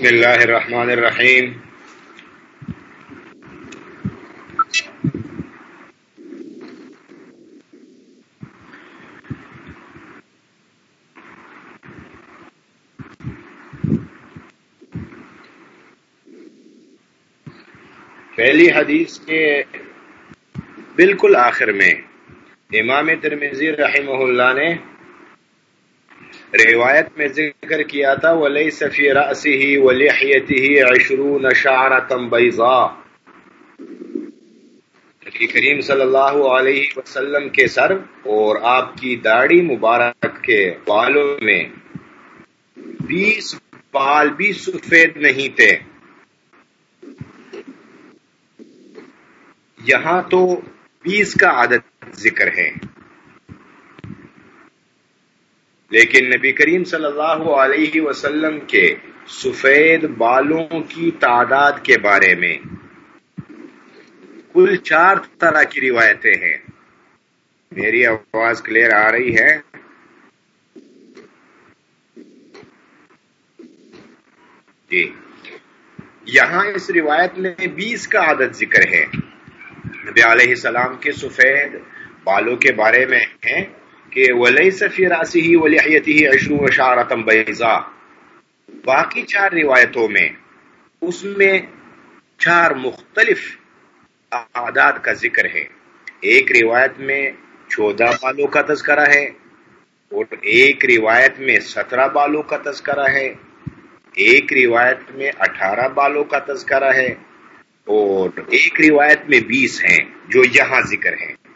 بسم اللہ الرحمن الرحیم۔ پہلی حدیث کے بالکل آخر میں امام ترمیزی رحمہ اللہ نے روایت میں ذکر کیا تھا ولی سفی راسی ہی ولیحیتی ہی عشرون شعرتم بیضا نبی کریم صلی اللہ علیہ وسلم کے سر اور آپ کی داڑھی مبارک کے بالوں میں بیس بال بھی سفید نہیں تھے۔ یہاں تو بیس کا عدد ذکر ہے۔ لیکن نبی کریم صلی اللہ علیہ وسلم کے سفید بالوں کی تعداد کے بارے میں کل چار طرح کی روایتیں ہیں۔ میری آواز کلیئر آ رہی ہے۔ جی۔ یہاں اس روایت میں بیس کا عدد ذکر ہے۔ نبی علیہ السلام کے سفید بالوں کے بارے میں ہیں۔ کہ ولی سفی راسی ہی ولیحیتی ہی عشرو و شارتم بیزا باقی چار روایتوں میں اس میں چار مختلف اعداد کا ذکر ہے۔ ایک روایت میں چودہ بالوں کا تذکرہ ہے اور ایک روایت میں سترہ بالوں کا تذکرہ ہے۔ ایک روایت میں اٹھارہ بالوں کا تذکرہ ہے اور ایک روایت میں بیس ہیں جو یہاں ذکر ہیں۔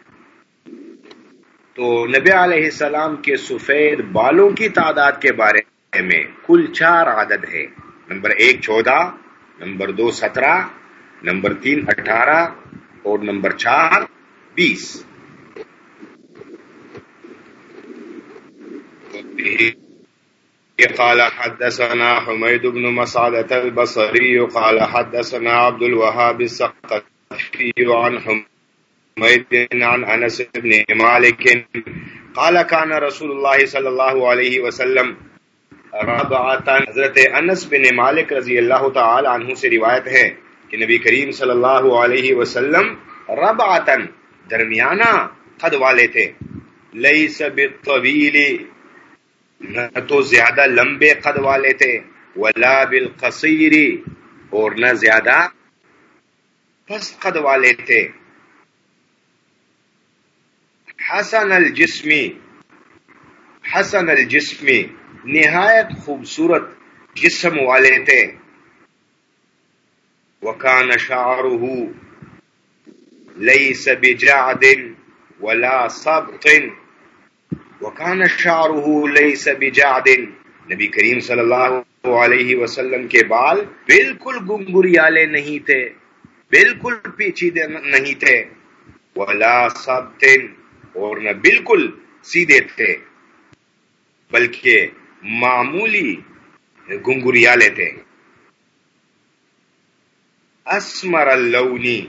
تو نبی علیہ السلام کے سفید بالوں کی تعداد کے بارے میں کل چار عدد ہے۔ نمبر ایک چودہ، نمبر دو سترہ، نمبر تین اٹھارہ اور نمبر چار بیس۔ قال حدثنا حمید بن مسعدة البصري، قال حدثنا عبد الوهاب السقفي عن حميد حمید عن انس بن مالك قال كان رسول الله صلى الله عليه وسلم ربعتا حضرت انس بن مالک رضی اللہ تعالی عنہ سے روایت ہے کہ نبی کریم صلی اللہ علیہ وسلم ربعتا درمیانہ قد والے تھے۔ لیس بالطویل، نہ تو زیادہ لمبے قد والے تھے۔ ولا بالقصیر اور نہ زیادہ پس قد والے تھے۔ حسن الجسمی حسن الجسمی نہایت خوبصورت جسم والے تھے۔ وکان شعره ليس بجعد ولا صبط وکان شعره ليس بجعد نبی کریم صلی اللہ علیہ وسلم کے بال بالکل گنگریالے نہیں تھے، بالکل پیچیدے نہیں تھے۔ ولا صبت اور نہ بالکل سیدھے تھے، بلکہ معمولی گنگریالے تھے اسمر اللونی،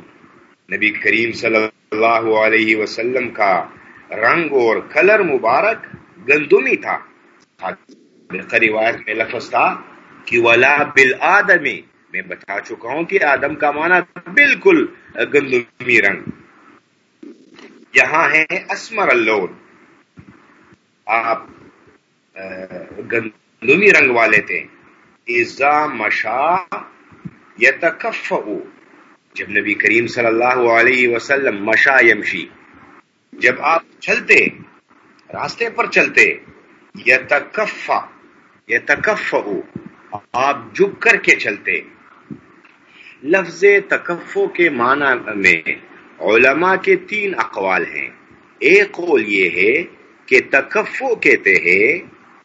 نبی کریم صلی اللہ علیہ وسلم کا رنگ اور کلر مبارک گندمی تھا۔ روایت میں لفظ تھا کہ ولا بل میں بتا چکا ہوں کہ آدم کا معنی بالکل گندمی رنگ۔ یہاں ہے اسمر اللون۔ آپ گندمی رنگ والے تھے۔ ایزا مشا یتکف جب نبی کریم صلی اللہ علیہ وسلم مشا یمشی، جب آپ چلتے، راستے پر چلتے یتکف یتکف آپ جھک کر کے چلتے۔ لفظ تکفو کے معنی میں علماء کے تین اقوال ہیں۔ ایک قول یہ ہے کہ تکفو کہتے ہیں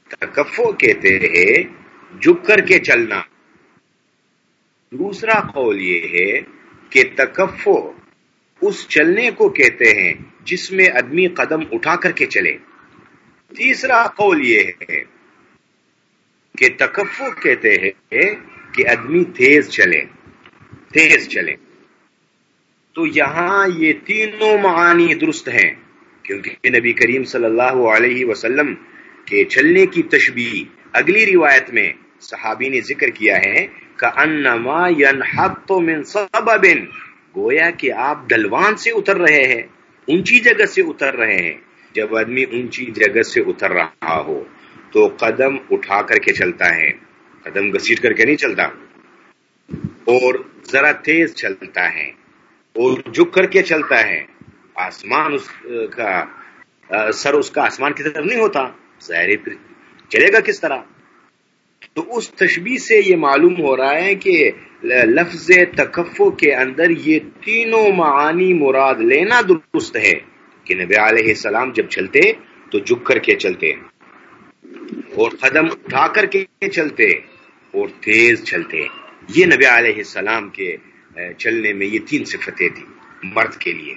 تکفو کہتے ہیں، جھک کر کے چلنا۔ دوسرا قول یہ ہے کہ تکفو اس چلنے کو کہتے ہیں جس میں آدمی قدم اٹھا کر کے چلے۔ تیسرا قول یہ ہے کہ تکفو کہتے ہیں کہ آدمی تیز چلے تیز چلے۔ تو یہاں یہ تینوں معانی درست ہیں، کیونکہ نبی کریم صلی اللہ علیہ وسلم کے چلنے کی تشبیح اگلی روایت میں صحابی نے ذکر کیا ہے کہ انما ينحط من سبب، گویا کہ آپ ڈلوان سے اتر رہے ہیں، اونچی جگہ سے اتر رہے ہیں۔ جب آدمی اونچی جگہ سے اتر رہا ہو تو قدم اٹھا کر کے چلتا ہے، قدم گسیٹ کر کے نہیں چلتا، اور ذرا تیز چلتا ہے۔ اور جھک کر کے چلتا ہے۔ آسمان اس کا سر اس کا آسمان کی طرف نہیں ہوتا۔ ظاہر چلے گا کس طرح؟ تو اس تشبیح سے یہ معلوم ہو رہا ہے کہ لفظ تکفو کے اندر یہ تینوں معانی مراد لینا درست ہے کہ نبی علیہ السلام جب چلتے تو جھک کر کے چلتے اور قدم اٹھا کر کے چلتے اور تیز چلتے۔ یہ نبی علیہ السلام کے چلنے میں یہ تین صفتیں تھیں، مرد کے لیے۔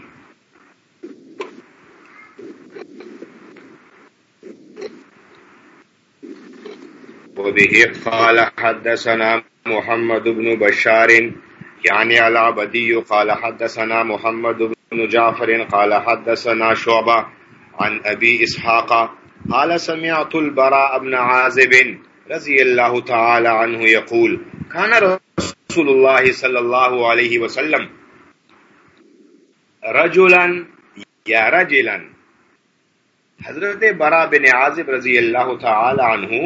وبه قال حدثنا محمد بن بشار یعنی يعني على بدي قال حدثنا محمد بن جعفر، قال حدثنا شعبة عن أبي إسحاق قال سمعت البراء بن عازب رضي الله تعالى عنه يقول كان رسول الله صلى الله عليه وسلم رجلا یا رجلا حضرت برا بن عازب رضی اللہ تعالی عنہ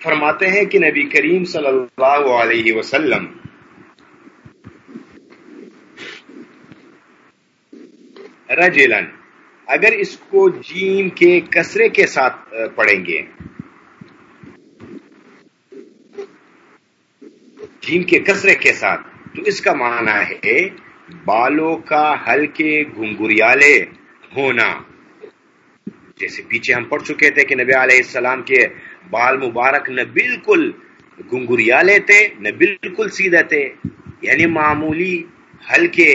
فرماتے ہیں کہ نبی کریم صلی اللہ علیہ وسلم رجلن، اگر اس کو جیم کے کسرے کے ساتھ پڑھیں گے۔ جیم کے کسرے کے ساتھ۔ تو اس کا معنی ہے بالوں کا ہلکے گنگریالے ہونا۔ جیسے پیچھے ہم پڑھ چکے تھے کہ نبی علیہ السلام کے بال مبارک نہ بالکل گنگریا لیتے نہ بالکل سیدھے تھے یعنی معمولی ہلکے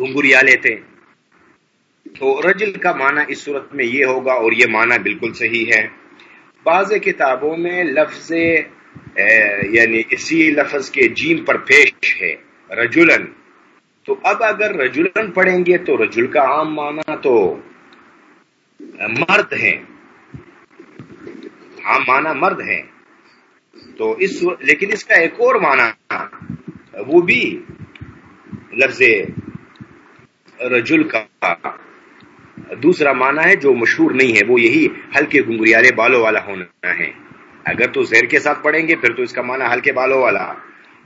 گنگریا لیتے تو رجل کا معنی اس صورت میں یہ ہوگا اور یہ معنی بالکل صحیح ہے۔ بعض کتابوں میں لفظ یعنی اسی لفظ کے جیم پر پیش ہے رجولن تو اب اگر رجولن پڑھیں گے تو رجل کا عام معنی تو مرد ہیں۔ ہاں مانا مرد ہیں۔ تو اس لیکن اس کا ایک اور معنی، وہ بھی لفظ رجل کا۔ دوسرا معنی ہے جو مشہور نہیں ہے، وہ یہی ہلکے گنگریالے بالوں والا ہونا ہے۔ اگر تو زیر کے ساتھ پڑھیں گے، پھر تو اس کا معنی ہلکے بالوں والا۔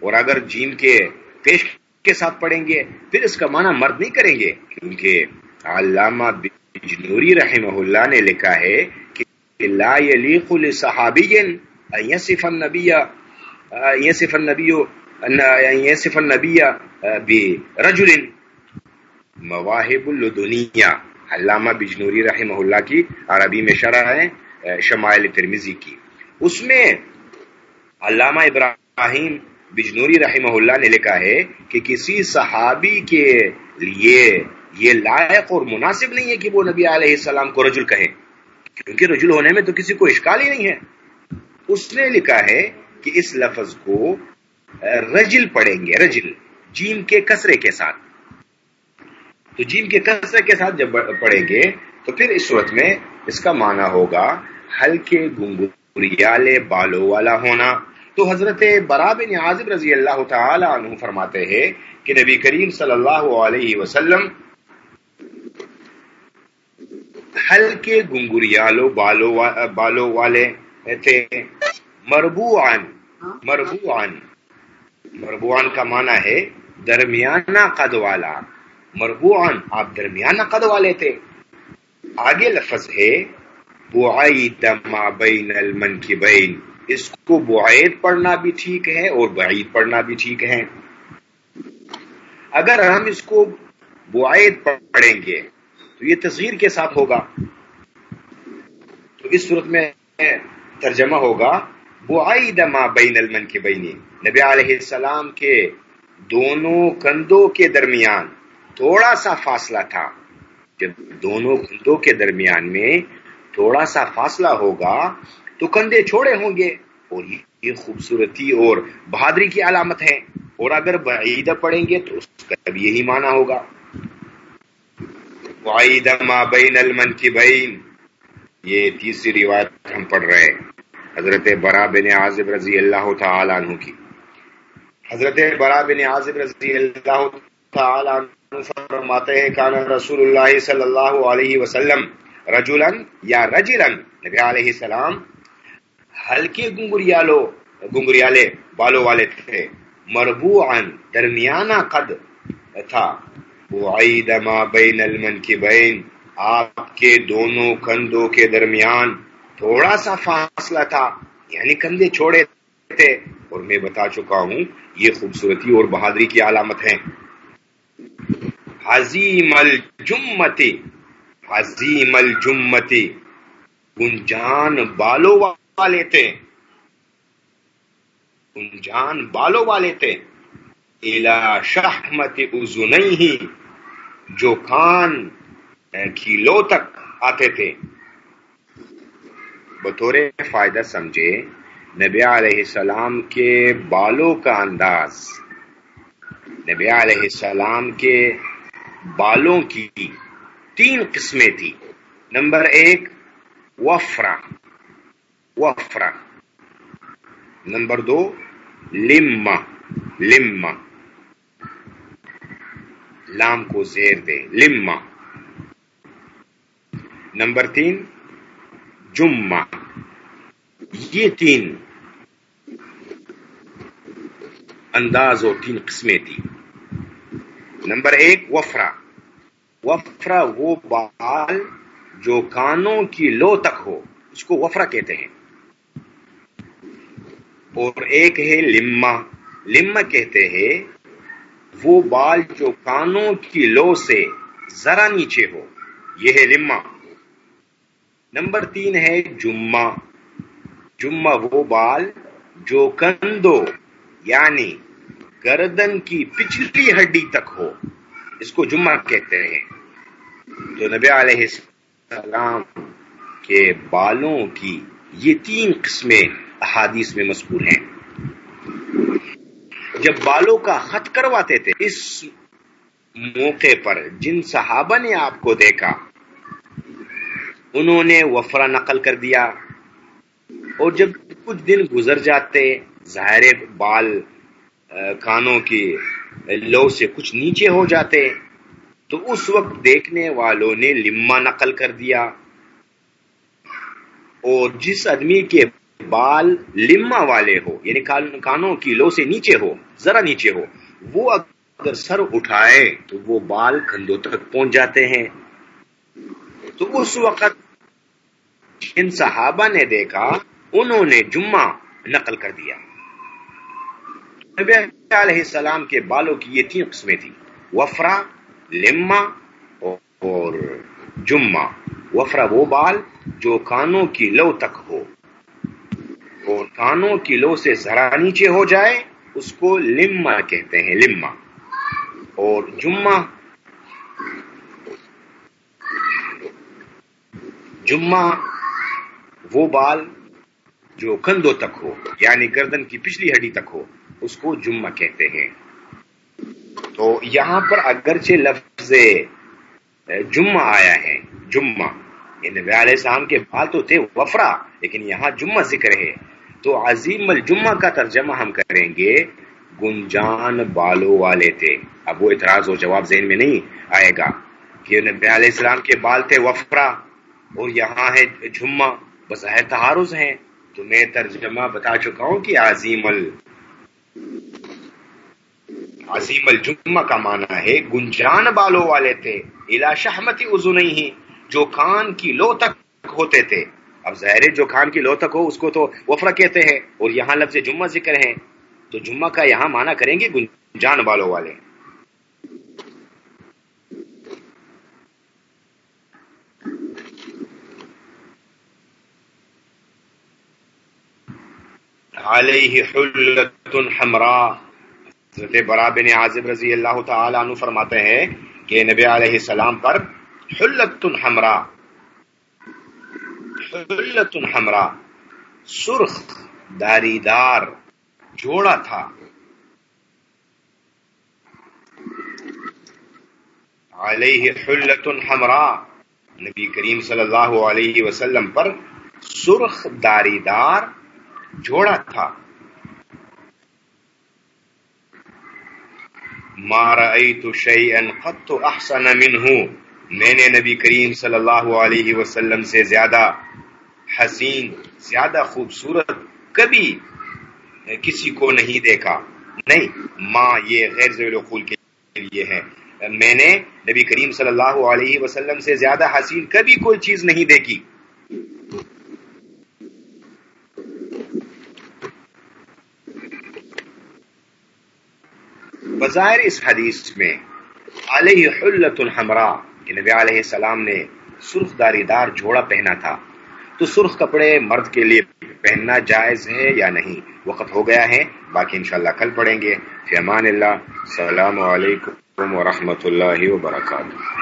اور اگر جیم کے پیش کے ساتھ پڑھیں گے، پھر اس کا معنی مرد نہیں کریں گے۔ کیونکہ علامہ بجنوری رحمہ اللہ نے لکھا ہے کہ لا يليق لصحابي ان يصف النبي ان يصف النبي برجل مواهب اللدنیہ۔ علامہ بجنوری رحمہ اللہ کی عربی میں شرح ہے، شمائل ترمیزی کی۔ اس میں علامہ ابراہیم بجنوری رحمہ اللہ نے لکھا ہے کہ کسی صحابی کے لیے یہ لائق اور مناسب نہیں ہے کہ وہ نبی علیہ السلام کو رجل کہیں، کیونکہ رجل ہونے میں تو کسی کو اشکال ہی نہیں ہے۔ اس نے لکھا ہے کہ اس لفظ کو رجل پڑھیں گے، رجل، جیم کے کسرے کے ساتھ۔ تو جیم کے کسرے کے ساتھ جب پڑھیں گے تو پھر اس صورت میں اس کا معنی ہوگا ہلکے گنگو۔ گنگریالے بالوں والا ہونا۔ تو حضرت براب عازب رضی اللہ تعالی عنہ فرماتے ہیں کہ نبی کریم صلی اللہ علیہ وسلم، ہلکے گنگریالو بالو بالو والے تھے۔ مربوعان مربوعان مربوعان کا معنی ہے درمیانہ قد والا۔ مربوعان آپ درمیانہ قد والے تھے۔ آگے لفظ ہے بعید ما بین المنکبین۔ اس کو بعید پڑھنا بھی ٹھیک ہے اور بعید پڑھنا بھی ٹھیک ہے۔ اگر ہم اس کو بعید پڑھیں گے، تو یہ تصغیر کے ساتھ ہوگا۔ تو اس صورت میں ترجمہ ہوگا، بعید ما بین المن نبی علیہ السلام کے دونوں کندھوں کے درمیان تھوڑا سا فاصلہ تھا۔ جب دونوں کندھوں کے درمیان میں تھوڑا سا فاصلہ ہوگا تو کندھے چھوڑے ہوں گے۔ اور یہ خوبصورتی اور بہادری کی علامت ہے۔ اور اگر بعید پڑھیں گے تو اس کا بھی یہی معنی ہوگا۔ ما بین المن کی بین یہ تیسری روایت ہم پڑھ رہے ہیں۔ حضرت برا بن عازب رضی اللہ تعالی عنہ کی۔ حضرت برا بن عازب رضی اللہ تعالی عنہ فرماتے ہیں، کان رسول اللہ صلی اللہ علیہ وسلم رجلن یا رجلن نبی علیہ السلام ہلکے گنگریالو، گنگریالے بالوں والے تھے۔ مربوعن درمیانہ قد تھا۔ وعید ما بین المن کی بین آپ کے دونوں کندھوں کے درمیان تھوڑا سا فاصلہ تھا یعنی کندھے چھوڑے تھے۔ اور میں بتا چکا ہوں، یہ خوبصورتی اور بہادری کی علامت ہے حزیم الجمتی حزیم الجمتی گنجان بالو والے تھے۔ گنجان بالو والے تھے۔ الا شہمت ازنئی جو کان کھیلو تک آتے تھے۔ بطور فائدہ سمجھے، نبی علیہ السلام کے بالوں کا انداز۔ نبی علیہ السلام کے بالوں کی تین قسمیں تھی۔ نمبر ایک، وفرا۔ وفرا۔ نمبر دو لما لما لام کو زیر دے لما نمبر تین جمعہ یہ تین انداز اور تین قسمیں تھی نمبر ایک، وفرا۔ وفرا وہ بال جو کانوں کی لو تک ہو۔ اس کو وفرا کہتے ہیں۔ اور ایک ہے لما لما کہتے ہیں وہ بال جو کانوں کی لو سے ذرا نیچے ہو۔ یہ ہے لما نمبر تین ہے جمعہ۔ جمعہ وہ بال جو کندو یعنی گردن کی پچھلی ہڈی تک ہو۔ اس کو جمعہ کہتے ہیں۔ تو نبی علیہ السلام کے بالوں کی یہ تین قسمیں احادیث میں مذکور ہیں۔ جب بالوں کا خط کرواتے تھے، اس موقع پر جن صحابہ نے آپ کو دیکھا، انہوں نے وفرا نقل کر دیا۔ اور جب کچھ دن گزر جاتے، ظاہر بال کانوں کی لو سے کچھ نیچے ہو جاتے تو اس وقت دیکھنے والوں نے لما نقل کر دیا۔ اور جس آدمی کے بال لما والے ہو یعنی کانوں کی لو سے نیچے ہو ذرا نیچے ہو وہ اگر سر اٹھائے تو وہ بال کندھوں تک پہنچ جاتے ہیں۔ تو اس وقت جن صحابہ نے دیکھا، انہوں نے جمعہ نقل کر دیا۔ علیہ السلام کے بالوں کی یہ تین قسمیں تھی وفرا لما اور جمعہ۔ وفرا وہ بال جو کانوں کی لو تک ہو۔ اور کانوں کی لو سے ذرا نیچے ہو جائے، اس کو لما کہتے ہیں لما اور جمعہ جمعہ وہ بال جو کندھوں تک ہو یعنی گردن کی پچھلی ہڈی تک ہو۔ اس کو جمعہ کہتے ہیں۔ تو یہاں پر اگرچہ لفظ جمعہ آیا ہے جمعہ۔ یعنی علیہ السلام کے بال تو تھے وفرا لیکن یہاں جمعہ ذکر ہے۔ تو عظیم الجمعہ کا ترجمہ ہم کریں گے۔ گنجان بالوں والے تھے۔ اب وہ اعتراض اور جواب ذہن میں نہیں آئے گا کہ نبی علیہ السلام کے بال تھے وفرا اور یہاں ہے جمعہ۔ بظاہر تحارز ہیں۔ تو میں ترجمہ بتا چکا ہوں کہ عظیم ال عظیم الجمہ کا معنی ہے گنجان بالوں والے تھے، الا شہمتی عزو نہیں جو کان کی لو تک ہوتے تھے۔ اب ظاہر جو کھان کی لو تک ہو، اس کو تو وفرا کہتے ہیں، اور یہاں لفظ جمعہ ذکر ہے۔ تو جمعہ کا یہاں مانا کریں گے گنجان بالوں والے۔ علیہ حلت حمراء۔ حضرت برا بن عازب رضی اللہ تعالی عنہ فرماتے ہیں کہ نبی علیہ السلام پر حلت حمراء حلت حمراء، سرخ داری دار جوڑا تھا۔ علیہ حلت حمراء، نبی کریم صلی اللہ علیہ وسلم پر سرخ داری دار جوڑا تھا۔ مارا تو قط احسن منہ میں نے نبی کریم صلی اللہ علیہ وسلم سے زیادہ حسین، زیادہ خوبصورت کبھی کسی کو نہیں دیکھا۔ نہیں ماں یہ غیر ضویل وقول کے لیے ہے۔ میں نے نبی کریم صلی اللہ علیہ وسلم سے زیادہ حسین کبھی کوئی چیز نہیں دیکھی۔ بظاہر اس حدیث میں علیہ حلت الحمرا کہ نبی علیہ السلام نے سرخ داری دار جھوڑا پہنا تھا۔ تو سرخ کپڑے مرد کے لیے پہننا جائز ہے یا نہیں؟ وقت ہو گیا ہے، باقی انشاءاللہ کل پڑھیں گے۔ فی امان اللہ۔ السلام علیکم ورحمۃ اللہ وبرکاتہ۔